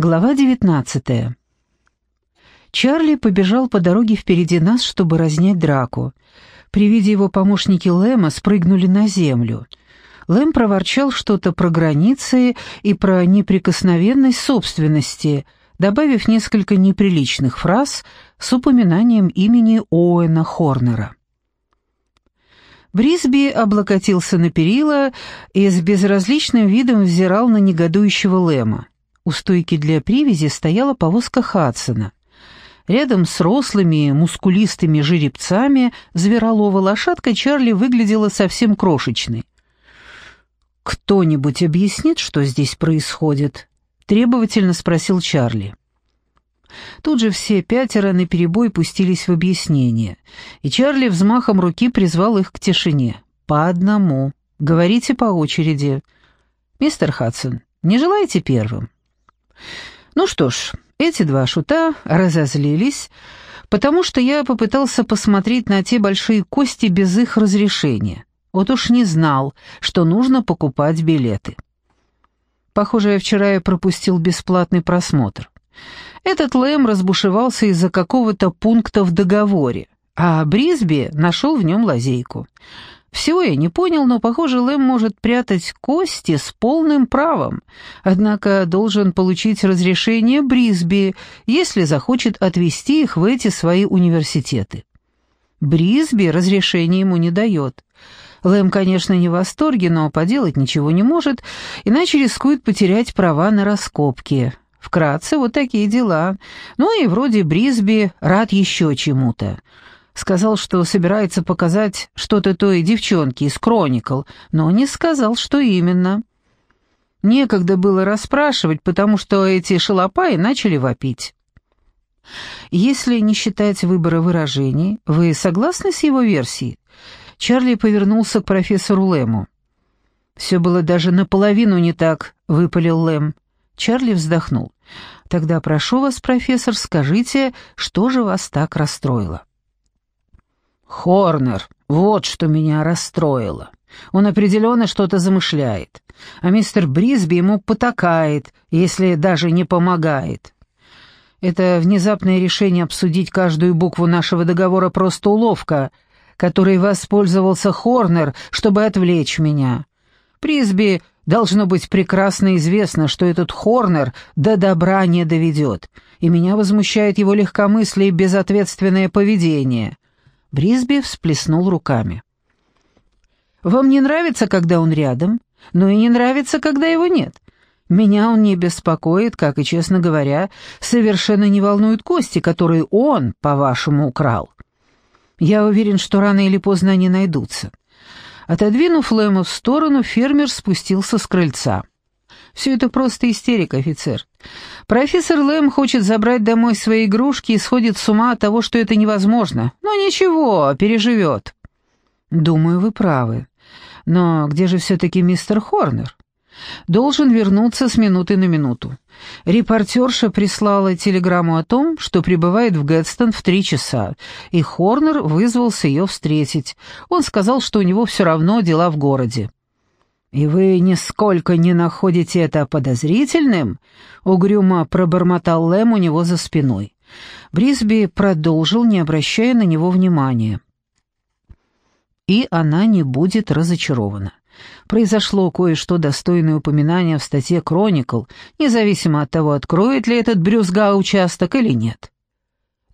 Глава 19. Чарли побежал по дороге впереди нас, чтобы разнять драку. При виде его помощники Лэма спрыгнули на землю. Лэм проворчал что-то про границы и про неприкосновенность собственности, добавив несколько неприличных фраз с упоминанием имени Оуэна Хорнера. Брисби облокотился на перила и с безразличным видом взирал на негодующего Лэма. У стойки для привязи стояла повозка Хадсона. Рядом с рослыми, мускулистыми жеребцами зверолова лошадка Чарли выглядела совсем крошечной. «Кто-нибудь объяснит, что здесь происходит?» — требовательно спросил Чарли. Тут же все пятеро наперебой пустились в объяснение, и Чарли взмахом руки призвал их к тишине. «По одному. Говорите по очереди. Мистер Хадсон, не желаете первым?» Ну что ж, эти два шута разозлились, потому что я попытался посмотреть на те большие кости без их разрешения. Вот уж не знал, что нужно покупать билеты. Похоже, вчера я пропустил бесплатный просмотр. Этот Лэм разбушевался из-за какого-то пункта в договоре, а Брисби нашел в нем лазейку. Всего я не понял, но, похоже, Лэм может прятать кости с полным правом, однако должен получить разрешение Брисби, если захочет отвезти их в эти свои университеты. Брисби разрешения ему не дает. Лэм, конечно, не в восторге, но поделать ничего не может, иначе рискует потерять права на раскопки. Вкратце, вот такие дела. Ну и вроде Брисби рад еще чему-то. Сказал, что собирается показать что-то той девчонке из «Кроникл», но не сказал, что именно. Некогда было расспрашивать, потому что эти шалопаи начали вопить. Если не считать выбора выражений, вы согласны с его версией? Чарли повернулся к профессору Лэму. «Все было даже наполовину не так», — выпалил Лэм. Чарли вздохнул. «Тогда прошу вас, профессор, скажите, что же вас так расстроило?» Хорнер, вот что меня расстроило. Он определенно что-то замышляет, а мистер Брисби ему потакает, если даже не помогает. Это внезапное решение обсудить каждую букву нашего договора просто уловка, которой воспользовался Хорнер, чтобы отвлечь меня. Брисби должно быть прекрасно известно, что этот Хорнер до добра не доведет, и меня возмущает его легкомыслие и безответственное поведение. Брисби всплеснул руками. «Вам не нравится, когда он рядом, но и не нравится, когда его нет. Меня он не беспокоит, как и, честно говоря, совершенно не волнуют кости, которые он, по-вашему, украл. Я уверен, что рано или поздно они найдутся». Отодвинув Лэма в сторону, фермер спустился с крыльца. Все это просто истерика, офицер. Профессор Лэм хочет забрать домой свои игрушки и сходит с ума от того, что это невозможно. Но ничего, переживет. Думаю, вы правы. Но где же все-таки мистер Хорнер? Должен вернуться с минуты на минуту. Репортерша прислала телеграмму о том, что прибывает в Гэтстон в три часа, и Хорнер вызвался ее встретить. Он сказал, что у него все равно дела в городе. «И вы нисколько не находите это подозрительным?» — угрюмо пробормотал Лэм у него за спиной. Брисби продолжил, не обращая на него внимания. И она не будет разочарована. Произошло кое-что достойное упоминания в статье «Кроникл», независимо от того, откроет ли этот брюзга участок или нет.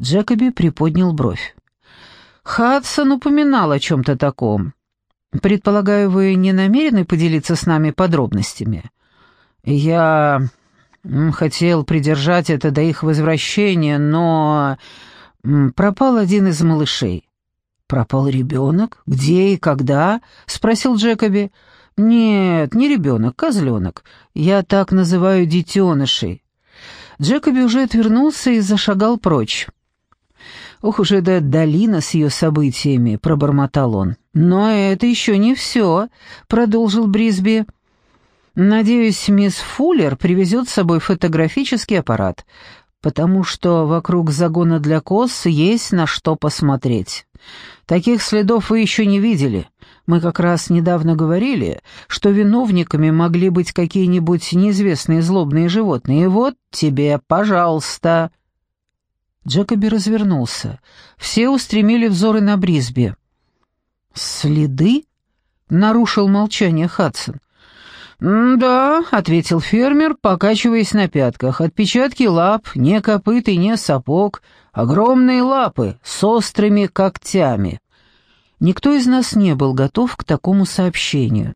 Джекоби приподнял бровь. Хадсон упоминал о чем-то таком. Предполагаю, вы не намерены поделиться с нами подробностями? Я хотел придержать это до их возвращения, но пропал один из малышей. «Пропал ребенок? Где и когда?» — спросил Джекоби. «Нет, не ребенок, козленок. Я так называю детенышей». Джекоби уже отвернулся и зашагал прочь. «Ох уж эта долина с ее событиями», — пробормотал он. «Но это еще не все», — продолжил Брисби. «Надеюсь, мисс Фуллер привезет с собой фотографический аппарат, потому что вокруг загона для коз есть на что посмотреть. Таких следов вы еще не видели. Мы как раз недавно говорили, что виновниками могли быть какие-нибудь неизвестные злобные животные. Вот тебе, пожалуйста». Джекоби развернулся. Все устремили взоры на Брисби. «Следы?» — нарушил молчание Хадсон. «Да», — ответил фермер, покачиваясь на пятках. «Отпечатки лап, не копыт и не сапог, огромные лапы с острыми когтями». Никто из нас не был готов к такому сообщению.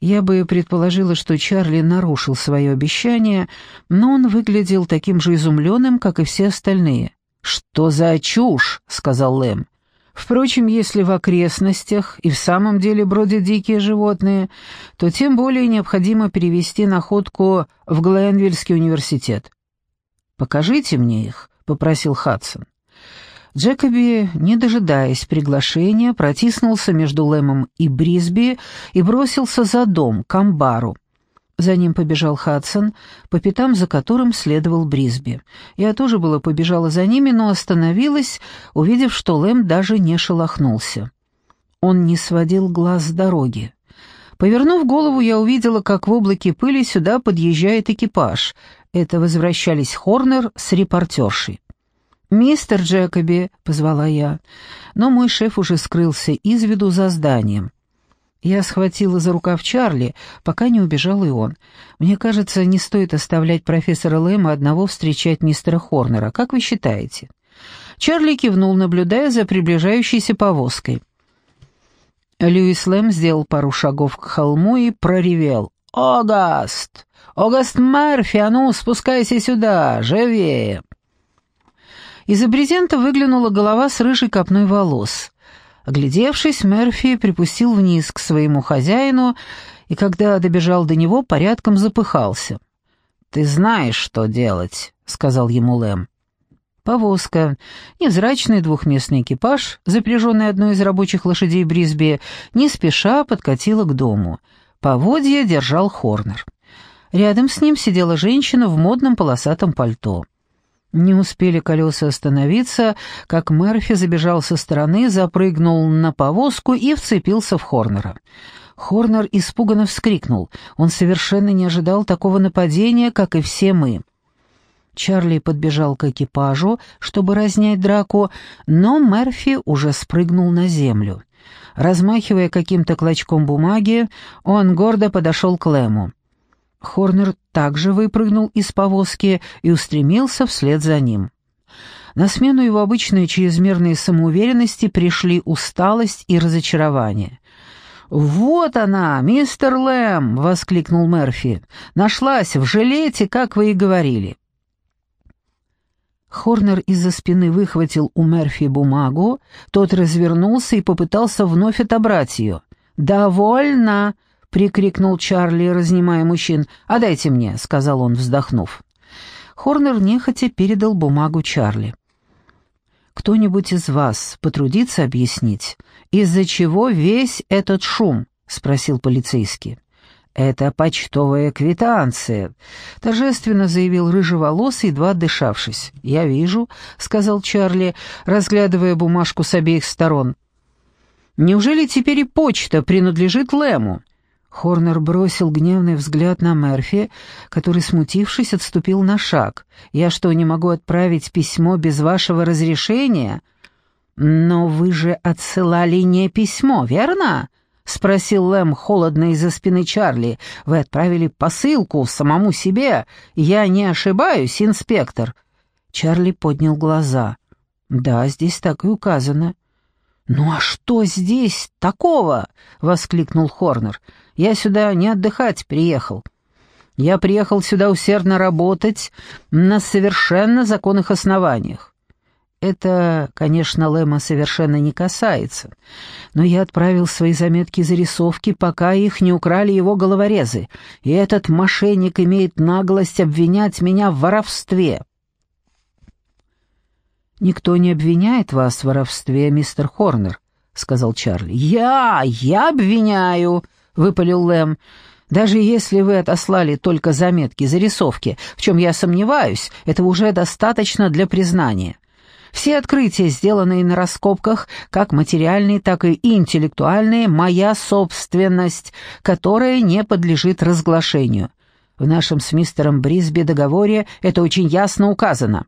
Я бы предположила, что Чарли нарушил свое обещание, но он выглядел таким же изумленным, как и все остальные. «Что за чушь?» — сказал Лэм. Впрочем, если в окрестностях и в самом деле бродят дикие животные, то тем более необходимо перевести находку в Гленвильский университет. «Покажите мне их», — попросил Хадсон. Джекоби, не дожидаясь приглашения, протиснулся между Лэмом и Брисби и бросился за дом, к амбару. За ним побежал Хадсон, по пятам за которым следовал Брисби. Я тоже было побежала за ними, но остановилась, увидев, что Лэм даже не шелохнулся. Он не сводил глаз с дороги. Повернув голову, я увидела, как в облаке пыли сюда подъезжает экипаж. Это возвращались Хорнер с репортершей. «Мистер Джекоби», — позвала я, но мой шеф уже скрылся из виду за зданием. Я схватила за рукав Чарли, пока не убежал и он. Мне кажется, не стоит оставлять профессора Лэма одного встречать мистера Хорнера. Как вы считаете?» Чарли кивнул, наблюдая за приближающейся повозкой. Льюис Лэм сделал пару шагов к холму и проревел. «Огаст! Огаст Мерфи, а ну, спускайся сюда, живее!» Из-за брезента выглянула голова с рыжей копной волос. Оглядевшись, Мерфи припустил вниз к своему хозяину, и когда добежал до него, порядком запыхался. «Ты знаешь, что делать», — сказал ему Лэм. Повозка, невзрачный двухместный экипаж, запряженный одной из рабочих лошадей Брисби, не спеша подкатила к дому. Поводья держал Хорнер. Рядом с ним сидела женщина в модном полосатом пальто. Не успели колеса остановиться, как Мерфи забежал со стороны, запрыгнул на повозку и вцепился в Хорнера. Хорнер испуганно вскрикнул. Он совершенно не ожидал такого нападения, как и все мы. Чарли подбежал к экипажу, чтобы разнять драку, но Мерфи уже спрыгнул на землю. Размахивая каким-то клочком бумаги, он гордо подошел к Лэму. Хорнер также выпрыгнул из повозки и устремился вслед за ним. На смену его обычной чрезмерной самоуверенности пришли усталость и разочарование. «Вот она, мистер Лэм!» — воскликнул Мерфи. «Нашлась в жилете, как вы и говорили». Хорнер из-за спины выхватил у Мерфи бумагу, тот развернулся и попытался вновь отобрать ее. «Довольно!» — прикрикнул Чарли, разнимая мужчин. «Отдайте мне», — сказал он, вздохнув. Хорнер нехотя передал бумагу Чарли. «Кто-нибудь из вас потрудится объяснить, из-за чего весь этот шум?» — спросил полицейский. «Это почтовая квитанция», — торжественно заявил рыжеволосый, едва отдышавшись. «Я вижу», — сказал Чарли, разглядывая бумажку с обеих сторон. «Неужели теперь и почта принадлежит Лэму?» Хорнер бросил гневный взгляд на Мерфи, который, смутившись, отступил на шаг. «Я что, не могу отправить письмо без вашего разрешения?» «Но вы же отсылали не письмо, верно?» — спросил Лэм холодно из-за спины Чарли. «Вы отправили посылку самому себе. Я не ошибаюсь, инспектор?» Чарли поднял глаза. «Да, здесь так и указано». «Ну а что здесь такого?» — воскликнул Хорнер. Я сюда не отдыхать приехал. Я приехал сюда усердно работать на совершенно законных основаниях. Это, конечно, Лэма совершенно не касается, но я отправил свои заметки и зарисовки, пока их не украли его головорезы, и этот мошенник имеет наглость обвинять меня в воровстве. «Никто не обвиняет вас в воровстве, мистер Хорнер», — сказал Чарли. «Я! Я обвиняю!» — выпалил Лэм. «Даже если вы отослали только заметки, зарисовки, в чем я сомневаюсь, этого уже достаточно для признания. Все открытия, сделанные на раскопках, как материальные, так и интеллектуальные, моя собственность, которая не подлежит разглашению. В нашем с мистером Брисби договоре это очень ясно указано.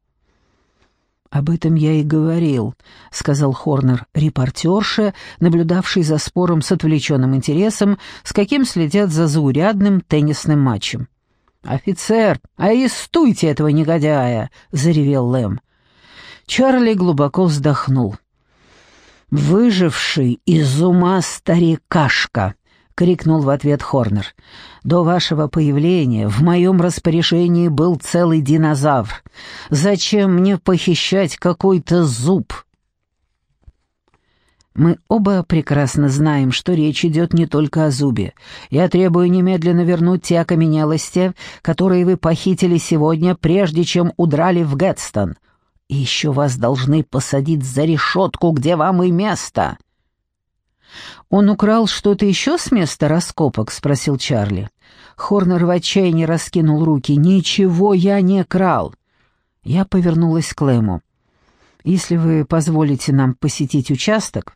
«Об этом я и говорил», — сказал Хорнер, репортерша, наблюдавший за спором с отвлеченным интересом, с каким следят за заурядным теннисным матчем. «Офицер, арестуйте этого негодяя!» — заревел Лэм. Чарли глубоко вздохнул. «Выживший из ума старикашка!» — крикнул в ответ Хорнер. «До вашего появления в моем распоряжении был целый динозавр. Зачем мне похищать какой-то зуб?» Мы оба прекрасно знаем, что речь идет не только о зубе. Я требую немедленно вернуть те окаменелости, которые вы похитили сегодня, прежде чем удрали в Гэтстон. И еще вас должны посадить за решетку, где вам и место. «Он украл что-то еще с места раскопок?» — спросил Чарли. Хорнер в отчаянии раскинул руки. «Ничего я не крал!» Я повернулась к Лэму. «Если вы позволите нам посетить участок...»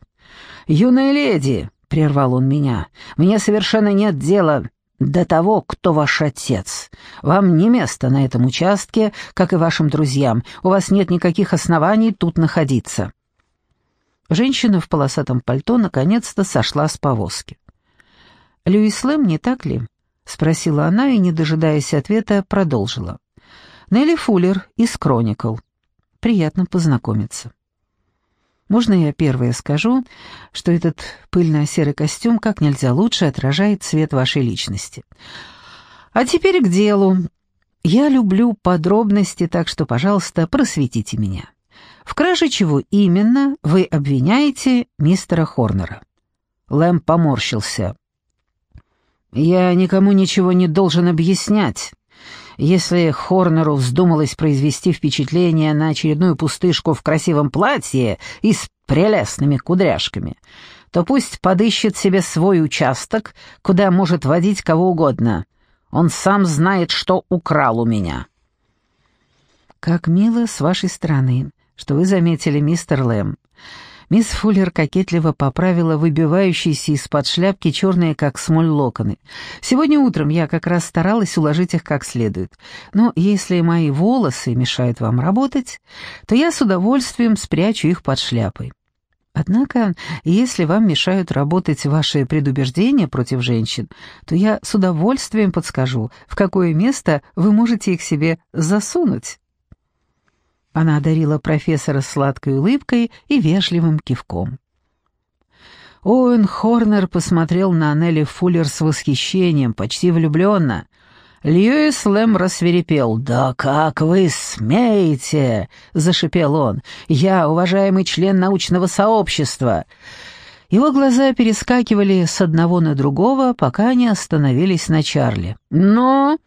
«Юная леди!» — прервал он меня. «Мне совершенно нет дела до того, кто ваш отец. Вам не место на этом участке, как и вашим друзьям. У вас нет никаких оснований тут находиться». Женщина в полосатом пальто наконец-то сошла с повозки. «Льюис Лэм, не так ли?» — спросила она и, не дожидаясь ответа, продолжила. «Нелли Фуллер из «Кроникл». Приятно познакомиться». Можно я первое скажу, что этот пыльно-серый костюм как нельзя лучше отражает цвет вашей личности. А теперь к делу. Я люблю подробности, так что, пожалуйста, просветите меня. В краже чего именно вы обвиняете мистера Хорнера?» Лэм поморщился. «Я никому ничего не должен объяснять. Если Хорнеру вздумалось произвести впечатление на очередную пустышку в красивом платье и с прелестными кудряшками, то пусть подыщет себе свой участок, куда может водить кого угодно. Он сам знает, что украл у меня». «Как мило с вашей стороны что вы заметили, мистер Лэм. Мисс Фуллер кокетливо поправила выбивающиеся из-под шляпки черные, как смоль, локоны. «Сегодня утром я как раз старалась уложить их как следует. Но если мои волосы мешают вам работать, то я с удовольствием спрячу их под шляпой. Однако, если вам мешают работать ваши предубеждения против женщин, то я с удовольствием подскажу, в какое место вы можете их себе засунуть». Она одарила профессора сладкой улыбкой и вежливым кивком. Оуэн Хорнер посмотрел на Нелли Фуллер с восхищением, почти влюбленно. Льюис Лэм рассверепел. «Да как вы смеете!» — зашипел он. «Я уважаемый член научного сообщества!» Его глаза перескакивали с одного на другого, пока не остановились на Чарли. «Но...»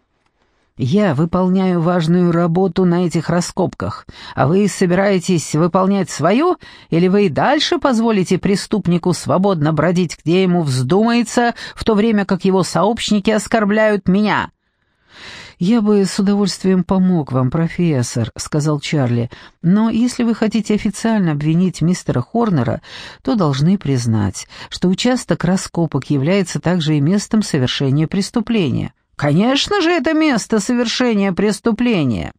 Я выполняю важную работу на этих раскопках, а вы собираетесь выполнять свою, или вы и дальше позволите преступнику свободно бродить, где ему вздумается, в то время как его сообщники оскорбляют меня?» «Я бы с удовольствием помог вам, профессор», — сказал Чарли, «но если вы хотите официально обвинить мистера Хорнера, то должны признать, что участок раскопок является также и местом совершения преступления». Конечно же, это место совершения преступления.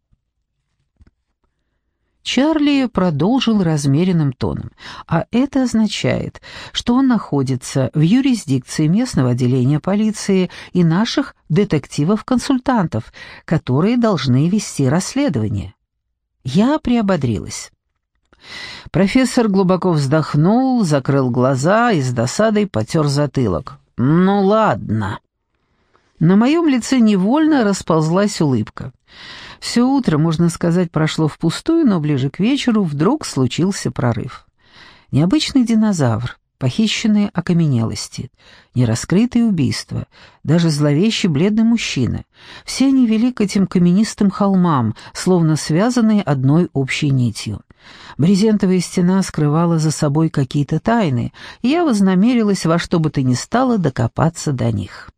Чарли продолжил размеренным тоном, а это означает, что он находится в юрисдикции местного отделения полиции и наших детективов-консультантов, которые должны вести расследование. Я приободрилась. Профессор глубоко вздохнул, закрыл глаза и с досадой потер затылок. «Ну ладно». На моем лице невольно расползлась улыбка. Все утро, можно сказать, прошло впустую, но ближе к вечеру вдруг случился прорыв. Необычный динозавр, похищенные окаменелости, нераскрытые убийства, даже зловещий бледный мужчина. Все они вели к этим каменистым холмам, словно связанные одной общей нитью. Брезентовая стена скрывала за собой какие-то тайны, и я вознамерилась во что бы то ни стало докопаться до них.